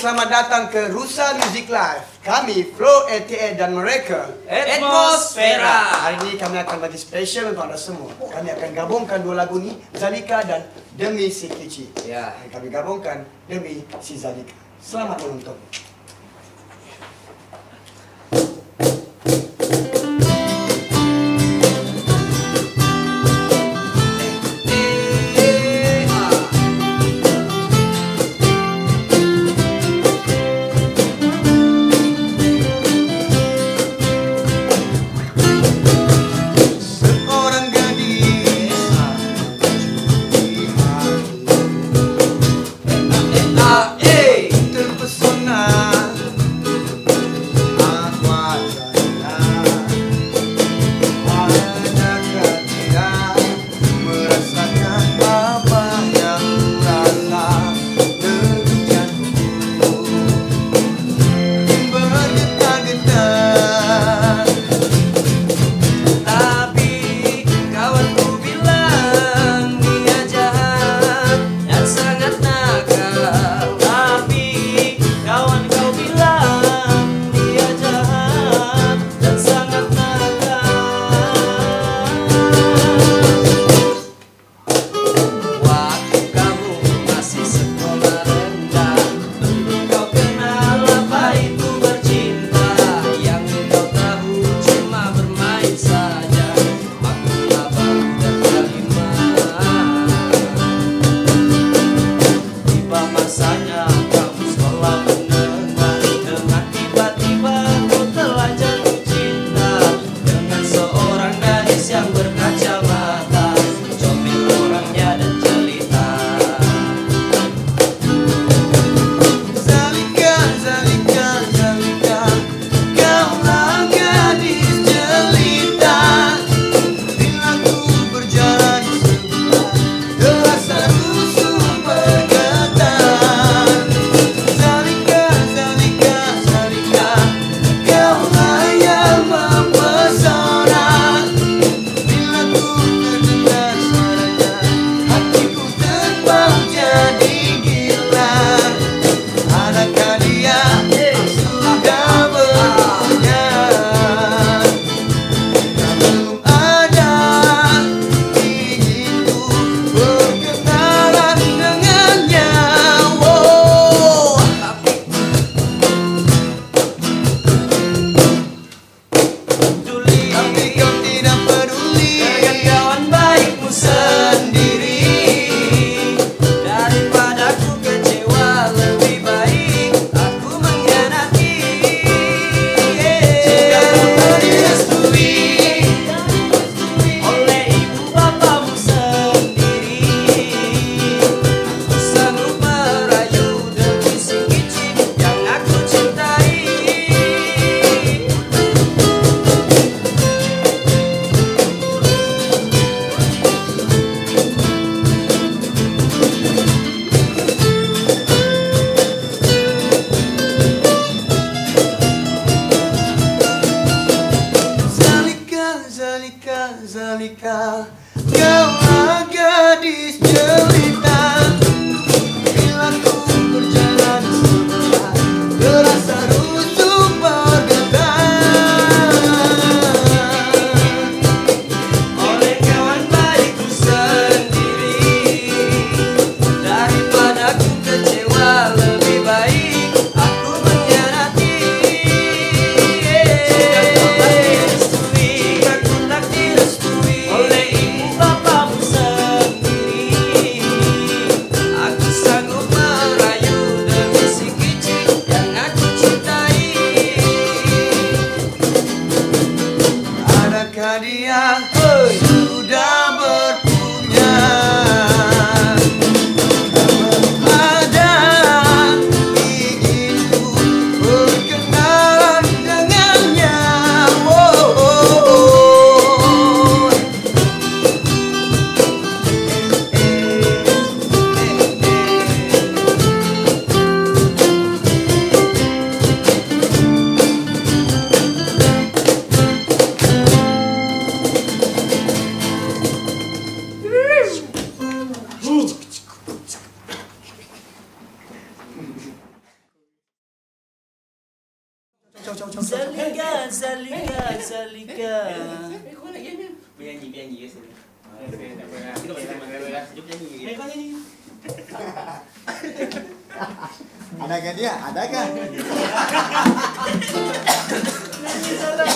selamat datang ke Rusa Music Live. Kami Flo LTA dan mereka Atmosfera. Hari ini kami akan bagi special untuk anda semua. Kami akan gabungkan dua lagu ni, Zalika dan Demi Si Kici. Ya. Dan kami gabungkan Demi Si Zalika. Selamat menonton. sang pemuda Ciao, ciao, ciao. Salika, salika, salika. Eh, kau nak nyanyi? Penyanyi, penyanyi ke sini. Kita boleh mana? Jom nyanyi. Eh, kau nyanyi. Ada kan dia? Ada? Nyanyi salah.